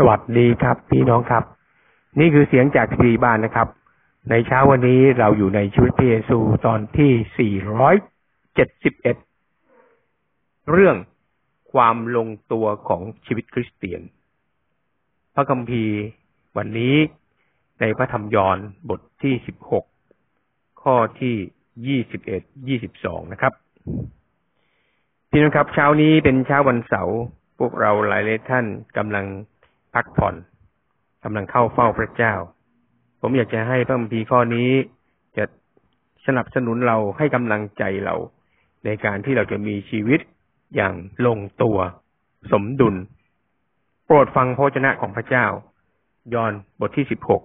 สวัสดีครับ พี่น้องครับ นี่คือเสียงจากสีบ้านนะครับ ในเช้าวันนี้เราอยู่ในชีวิตพระเยซูตอนที่ 471 เรื่องความลงตัวของชีวิตคริสเตียน พระคัมภีร์วันนี้ในพระธรรมยอห์นบทที่ 16 ข้อที่ 21 22 นะครับ พี่น้องครับ เช้านี้เป็นเช้าวันเสาร์พวกเราหลายเลายท่านกำลัง พักผ่อนกำลังเข้าเฝ้าพระเจ้า ผมอยากจะให้พระคัมภีร์ข้อนี้ จะสนับสนุนเราให้กำลังใจเรา ในการที่เราจะมีชีวิตอย่างลงตัว สมดุล โปรดฟังพระชนะของพระเจ้า ยอห์นบทที่สิบหก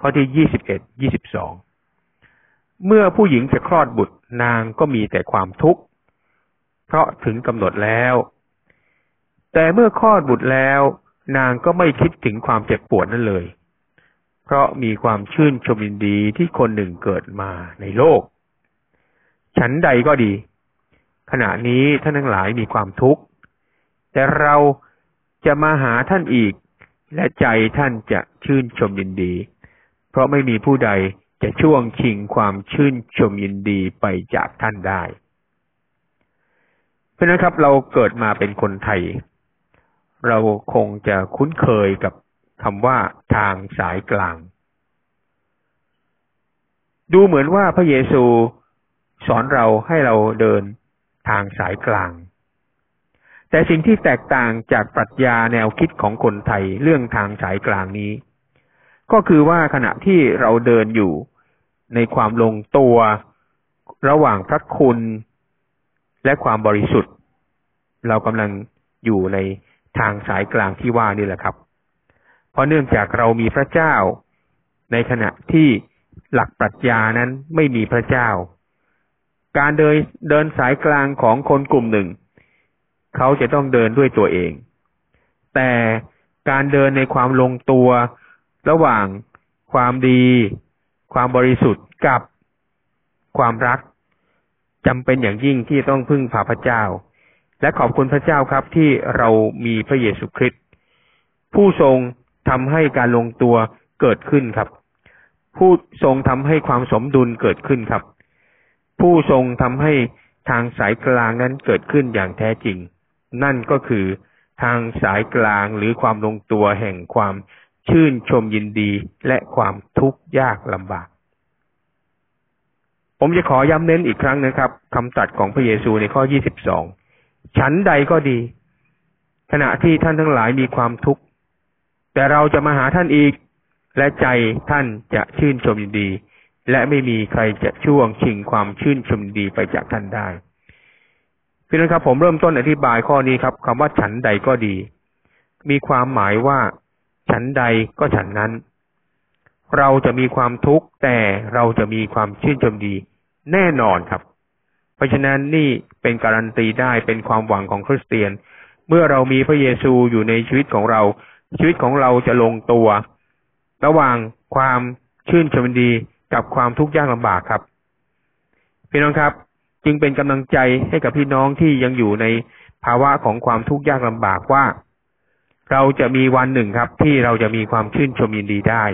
ข้อที่ยี่สิบเอ็ดยี่สิบสองเมื่อผู้หญิงจะคลอดบุตรนางก็มีแต่ความทุกข์ เพราะถึงกำหนดแล้ว แต่เมื่อคลอดบุตรแล้ว นางก็ไม่คิดถึงความเจ็บปวดนั่นเลย เพราะมีความชื่นชมยินดีที่คนหนึ่งเกิดมาในโลก ฉันใดก็ดี ขณะนี้ท่านทั้งหลายมีความทุกข์ แต่เราจะมาหาท่านอีก และใจท่านจะชื่นชมยินดี เพราะไม่มีผู้ใดจะช่วงชิงความชื่นชมยินดีไปจากท่านได้ เพราะนั้นครับเราเกิดมาเป็นคนไทย เราคงจะคุ้นเคยกับคำว่าทางสายกลาง ดูเหมือนว่าพระเยซูสอนเราให้เราเดินทางสายกลาง แต่สิ่งที่แตกต่างจากปรัชญาแนวคิดของคนไทยเรื่องทางสายกลางนี้ ก็คือว่าขณะที่เราเดินอยู่ในความลงตัวระหว่างพระคุณและความบริสุทธิ์ เรากำลังอยู่ใน ทางสายกลางที่ว่านี่แหละครับ เพราะเนื่องจากเรามีพระเจ้า ในขณะที่หลักปรัชญานั้นไม่มีพระเจ้า การเดินเดินสายกลางของคนกลุ่มหนึ่ง เขาจะต้องเดินด้วยตัวเอง แต่การเดินในความลงตัว ระหว่างความดี ความบริสุทธิ์กับความรักจำเป็นอย่างยิ่งที่ต้องพึ่งพาพระเจ้า และขอบคุณพระเจ้าครับที่เรามีพระเยซูคริสต์ผู้ทรงทำให้การลงตัวเกิดขึ้นครับ ผู้ทรงทำให้ความสมดุลเกิดขึ้นครับ ผู้ทรงทำให้ทางสายกลางนั้นเกิดขึ้นอย่างแท้จริง นั่นก็คือทางสายกลางหรือความลงตัวแห่งความชื่นชมยินดีและความทุกข์ยากลำบาก ผมจะขอย้ำเน้นอีกครั้งนะครับคำตัดของพระเยซูในข้อ 22 ฉันใดก็ดี ขณะที่ท่านทั้งหลายมีความทุกข์ แต่เราจะมาหาท่านอีก และใจท่านจะชื่นชมยินดี และไม่มีใครจะช่วงชิงความชื่นชมดีไปจากท่านได้พี่น้องครับ ผมเริ่มต้นอธิบายข้อนี้ครับคำว่าฉันใดก็ดี มีความหมายว่า ฉันใดก็ฉันนั้น เราจะมีความทุกข์แต่เราจะมีความชื่นชมดี แน่นอนครับ เพราะฉะนั้นนี่เป็นการันตีได้เป็นความหวังของคริสเตียน เมื่อเรามีพระเยซูอยู่ในชีวิตของเรา ชีวิตของเราจะลงตัว ระหว่างความชื่นชมดีกับความทุกข์ยากลำบากครับ พี่น้องครับ จึงเป็นกำลังใจให้กับพี่น้องที่ยังอยู่ในภาวะของความทุกข์ยากลำบากว่า เราจะมีวันหนึ่งครับ ที่เราจะมีความชื่นชมยินดีได้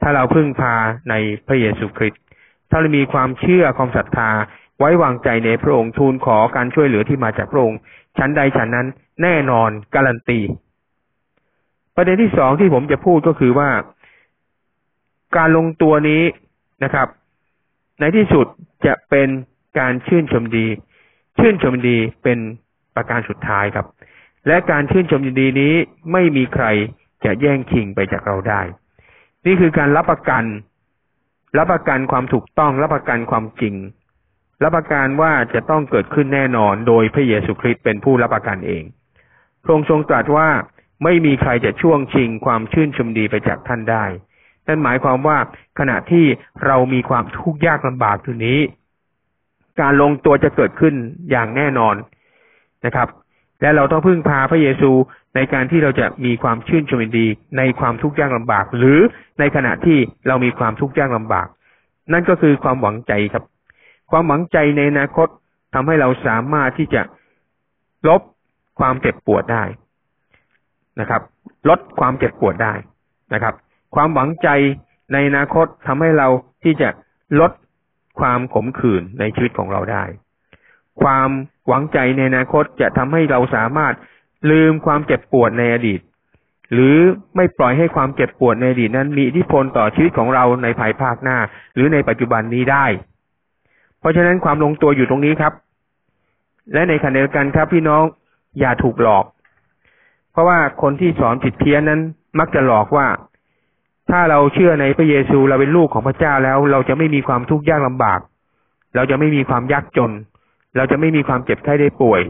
ถ้าเราพึ่งพาในพระเยซูคริสต์ถ้าเรามีความเชื่อความศรัทธา ไว้วางใจในพระองค์ทูลขอการช่วยเหลือที่มาจากพระองค์ชั้นใดชั้นนั้น แน่นอนการันตี ประเด็นที่สองที่ผมจะพูดก็คือว่า การลงตัวนี้นะครับ ในที่สุดจะเป็นการชื่นชมดี ชื่นชมดีเป็นประการสุดท้ายครับ และการชื่นชมดีนี้ไม่มีใครจะแย่งชิงไปจากเราได้ นี่คือการรับประกัน รับประกันความถูกต้อง รับประกันความจริง รับประกันว่าจะต้องเกิดขึ้นแน่นอนโดยพระเยซูคริสต์เป็นผู้รับประกันเอง พระองค์ทรงตรัสว่าไม่มีใครจะช่วงชิงความชื่นชมดีไปจากท่านได้ นั่นหมายความว่าขณะที่เรามีความทุกข์ยากลำบากตรงนี้ การลงตัวจะเกิดขึ้นอย่างแน่นอนนะครับ และเราต้องพึ่งพาพระเยซูในการที่เราจะมีความชื่นชมดีในความทุกข์ยากลำบาก หรือในขณะที่เรามีความทุกข์ยากลำบาก นั่นก็คือความหวังใจครับ ความหวังใจในอนาคตทำให้เราสามารถที่จะลบความเจ็บปวดได้นะครับ ลดความเจ็บปวดได้นะครับ ความหวังใจในอนาคตทำให้เราที่จะลดความขมขื่นในชีวิตของเราได้ ความหวังใจในอนาคตจะทำให้เราสามารถลืมความเจ็บปวดในอดีต หรือไม่ปล่อยให้ความเจ็บปวดในอดีตนั้นมีอิทธิพลต่อชีวิตของเราในภายภาคหน้า หรือในปัจจุบันนี้ได้ เพราะฉะนั้นความลงตัวอยู่ตรงนี้ครับ และในขณะเดียวกันครับ พี่น้องอย่าถูกหลอก เพราะว่าคนที่สอนผิดเพี้ยนนั้น มักจะหลอกว่า ถ้าเราเชื่อในพระเยซูเราเป็นลูกของพระเจ้าแล้ว เราจะไม่มีความทุกข์ยากลำบาก เราจะไม่มีความยากจน เราจะไม่มีความเจ็บไข้ได้ป่วย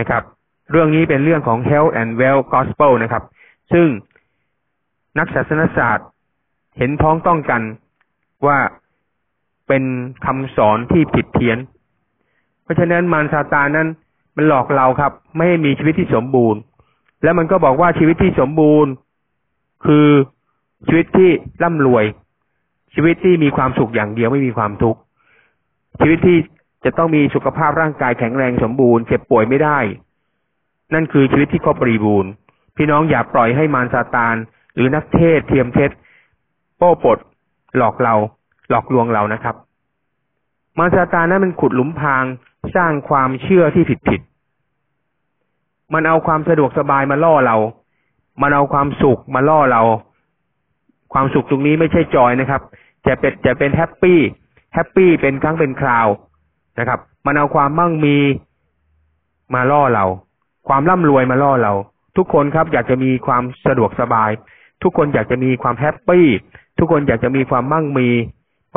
นะครับ เรื่องนี้เป็นเรื่องของ health and well gospel นะครับ ซึ่งนักศาสนศาสตร์เห็นพ้องต้องกันว่า เป็นคำสอนที่ผิดเพี้ยน เพราะฉะนั้นมารซาตานนั้น มันหลอกเราครับ ไม่ให้มีชีวิตที่สมบูรณ์ แล้วมันก็บอกว่าชีวิตที่สมบูรณ์ คือชีวิตที่ร่ำรวย ชีวิตที่มีความสุขอย่างเดียวไม่มีความทุกข์ชีวิตที่จะต้องมีสุขภาพร่างกายแข็งแรงสมบูรณ์เจ็บป่วยไม่ได้ นั่นคือชีวิตที่ครบบริบูรณ์ พี่น้องอย่าปล่อยให้มารซาตาน หรือนักเทศน์เทียมเท็จโป้ปดหลอกเรา หลอกลวงเรานะครับ มารซาตานนั้นมันขุดหลุมพรางสร้างความเชื่อที่ผิดผิด มันเอาความสะดวกสบายมาล่อเรา มันเอาความสุขมาล่อเรา ความสุขตรงนี้ไม่ใช่ joy นะครับ จะเป็นจะเป็น happy happy เป็นครั้งเป็นคราวนะครับ มันเอาความมั่งมีมาล่อเรา ความร่ำรวยมาล่อเรา ทุกคนครับอยากจะมีความสะดวกสบาย ทุกคนอยากจะมีความแฮปปี้ ทุกคนอยากจะมีความมั่งมี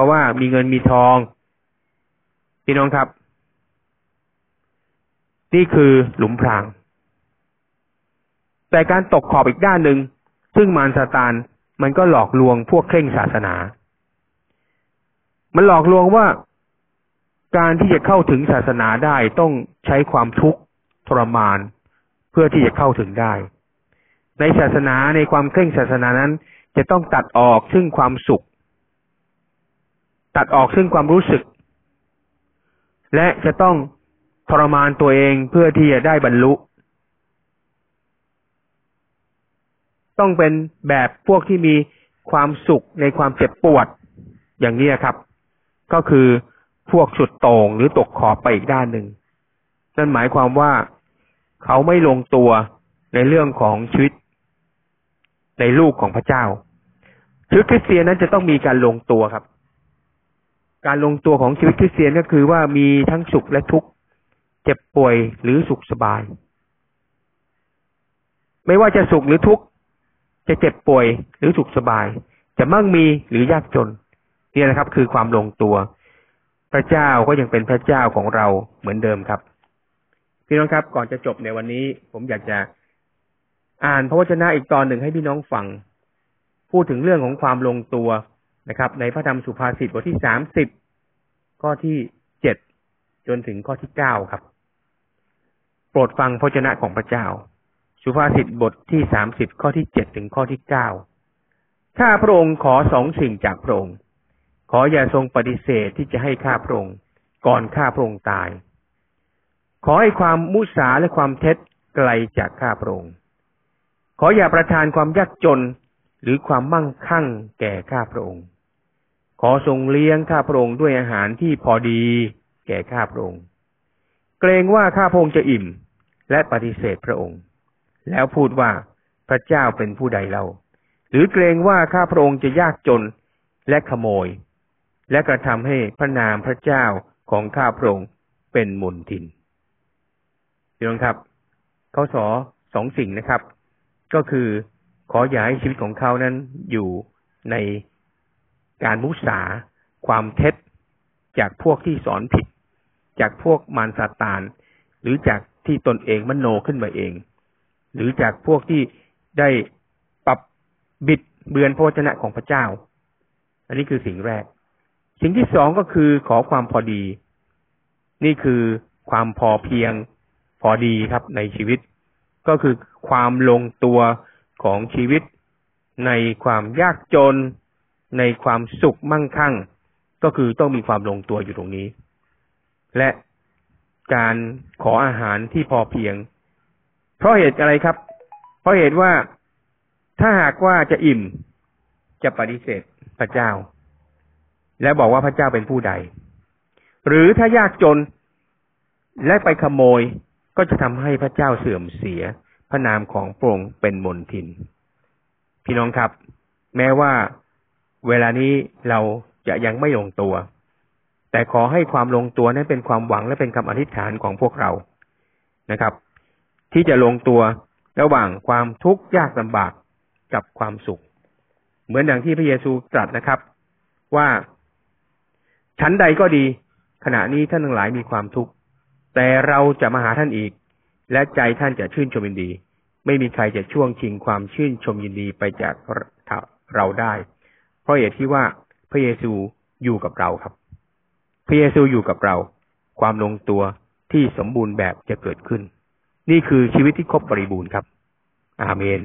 ราะว่ามีเงินมีทอง พี่น้องครับ นี่คือหลุมพราง แต่การตกขอบอีกด้านหนึ่ง ซึ่งมารซาตานมันก็หลอกลวงพวกเคร่งศาสนา มันหลอกลวงว่าการที่จะเข้าถึงศาสนาได้ต้องใช้ความทุกข์ทรมาน เพื่อที่จะเข้าถึงได้ ในศาสนาในความเคร่งศาสนานั้น จะต้องตัดออกซึ่งความสุข ตัดออกซึ่งความรู้สึก และจะต้องทรมานตัวเองเพื่อที่จะได้บรรลุ ต้องเป็นแบบพวกที่มีความสุขในความเจ็บปวด อย่างนี้ครับ ก็คือพวกสุดโต่งหรือตกขอบไปอีกด้านหนึ่งนั่นหมายความว่าเขาไม่ลงตัวในเรื่องของชีวิต ในลูกของพระเจ้าชีวิตคริสเตียนนั้นจะต้องมีการลงตัวครับ การลงตัวของชีวิตคริสเตียนก็คือว่ามีทั้งสุขและทุกข์ เจ็บป่วยหรือสุขสบาย ไม่ว่าจะสุขหรือทุกข์ จะเจ็บป่วยหรือสุขสบาย จะมั่งมีหรือยากจนนี่นะครับ คือความลงตัว พระเจ้าก็ยังเป็นพระเจ้าของเราเหมือนเดิมครับ พี่น้องครับ ก่อนจะจบในวันนี้ ผมอยากจะอ่านพระวจนะอีกตอนหนึ่งให้พี่น้องฟัง พูดถึงเรื่องของความลงตัว นะครับ ในพระธรรมสุภาษิตบทที่สามสิบข้อที่เจ็ดจนถึงข้อที่เก้าครับ โปรดฟังพระวจนะของพระเจ้า สุภาษิตบทที่สามสิบข้อที่เจ็ดถึงข้อที่เก้าข้าพระองค์ขอสองสิ่งจากพระองค์ ขออย่าทรงปฏิเสธที่จะให้ข้าพระองค์ก่อนข้าพระองค์ตาย ขอให้ความมุสาและความเท็จไกลจากข้าพระองค์ขออย่าประทานความยากจนหรือความมั่งคั่งแก่ข้าพระองค์ ขอทรงเลี้ยงข้าพระองค์ด้วยอาหารที่พอดี แก่ข้าพระองค์ เกรงว่าข้าพระองค์จะอิ่มและปฏิเสธพระองค์ แล้วพูดว่าพระเจ้าเป็นผู้ใดเล่า หรือเกรงว่าข้าพระองค์จะยากจนและขโมย และกระทำให้พระนามพระเจ้าของข้าพระองค์เป็นมนทินพี่น้องครับ เขาสอสองสิ่งนะครับ ก็คือขออย่าให้ชีวิตของเขานั้นอยู่ใน การมุสา ความเท็จ จากพวกที่สอนผิด จากพวกมารซาตาน หรือจากที่ตนเองมโนขึ้นมาเอง หรือจากพวกที่ได้ปรับบิดเบือนพระวจนะของพระเจ้า อันนี้คือสิ่งแรก สิ่งที่สองก็คือขอความพอดี นี่คือความพอเพียงพอดีครับในชีวิต ก็คือความลงตัวของชีวิตในความยากจน ในความสุขมั่งคั่ง ก็คือต้องมีความลงตัวอยู่ตรงนี้ และการขออาหารที่พอเพียง เพราะเหตุอะไรครับ เพราะเหตุว่าถ้าหากว่าจะอิ่มจะปฏิเสธพระเจ้า และบอกว่าพระเจ้าเป็นผู้ใด หรือถ้ายากจนและไปขโมยก็จะทำให้พระเจ้าเสื่อมเสียพระนามของพระองค์เป็นมนทิน พี่น้องครับ แม้ว่า เวลานี้เราจะยังไม่ลงตัว แต่ขอให้ความลงตัวนั้นเป็นความหวังและเป็นคำอธิษฐานของพวกเรานะครับ ที่จะลงตัวระหว่างความทุกข์ยากลำบากกับความสุข เหมือนอย่างที่พระเยซูตรัสนะครับ ว่าชั้นใดก็ดี ขณะนี้ท่านทั้งหลายมีความทุกข์แต่เราจะมาหาท่านอีก และใจท่านจะชื่นชมยินดี ไม่มีใครจะช่วงชิงความชื่นชมยินดีไปจากเราได้ เพราะเหตุที่ว่าพระเยซูอยู่กับเราครับ พระเยซูอยู่กับเรา ความลงตัวที่สมบูรณ์แบบจะเกิดขึ้น นี่คือชีวิตที่ครบบริบูรณ์ครับ อาเมน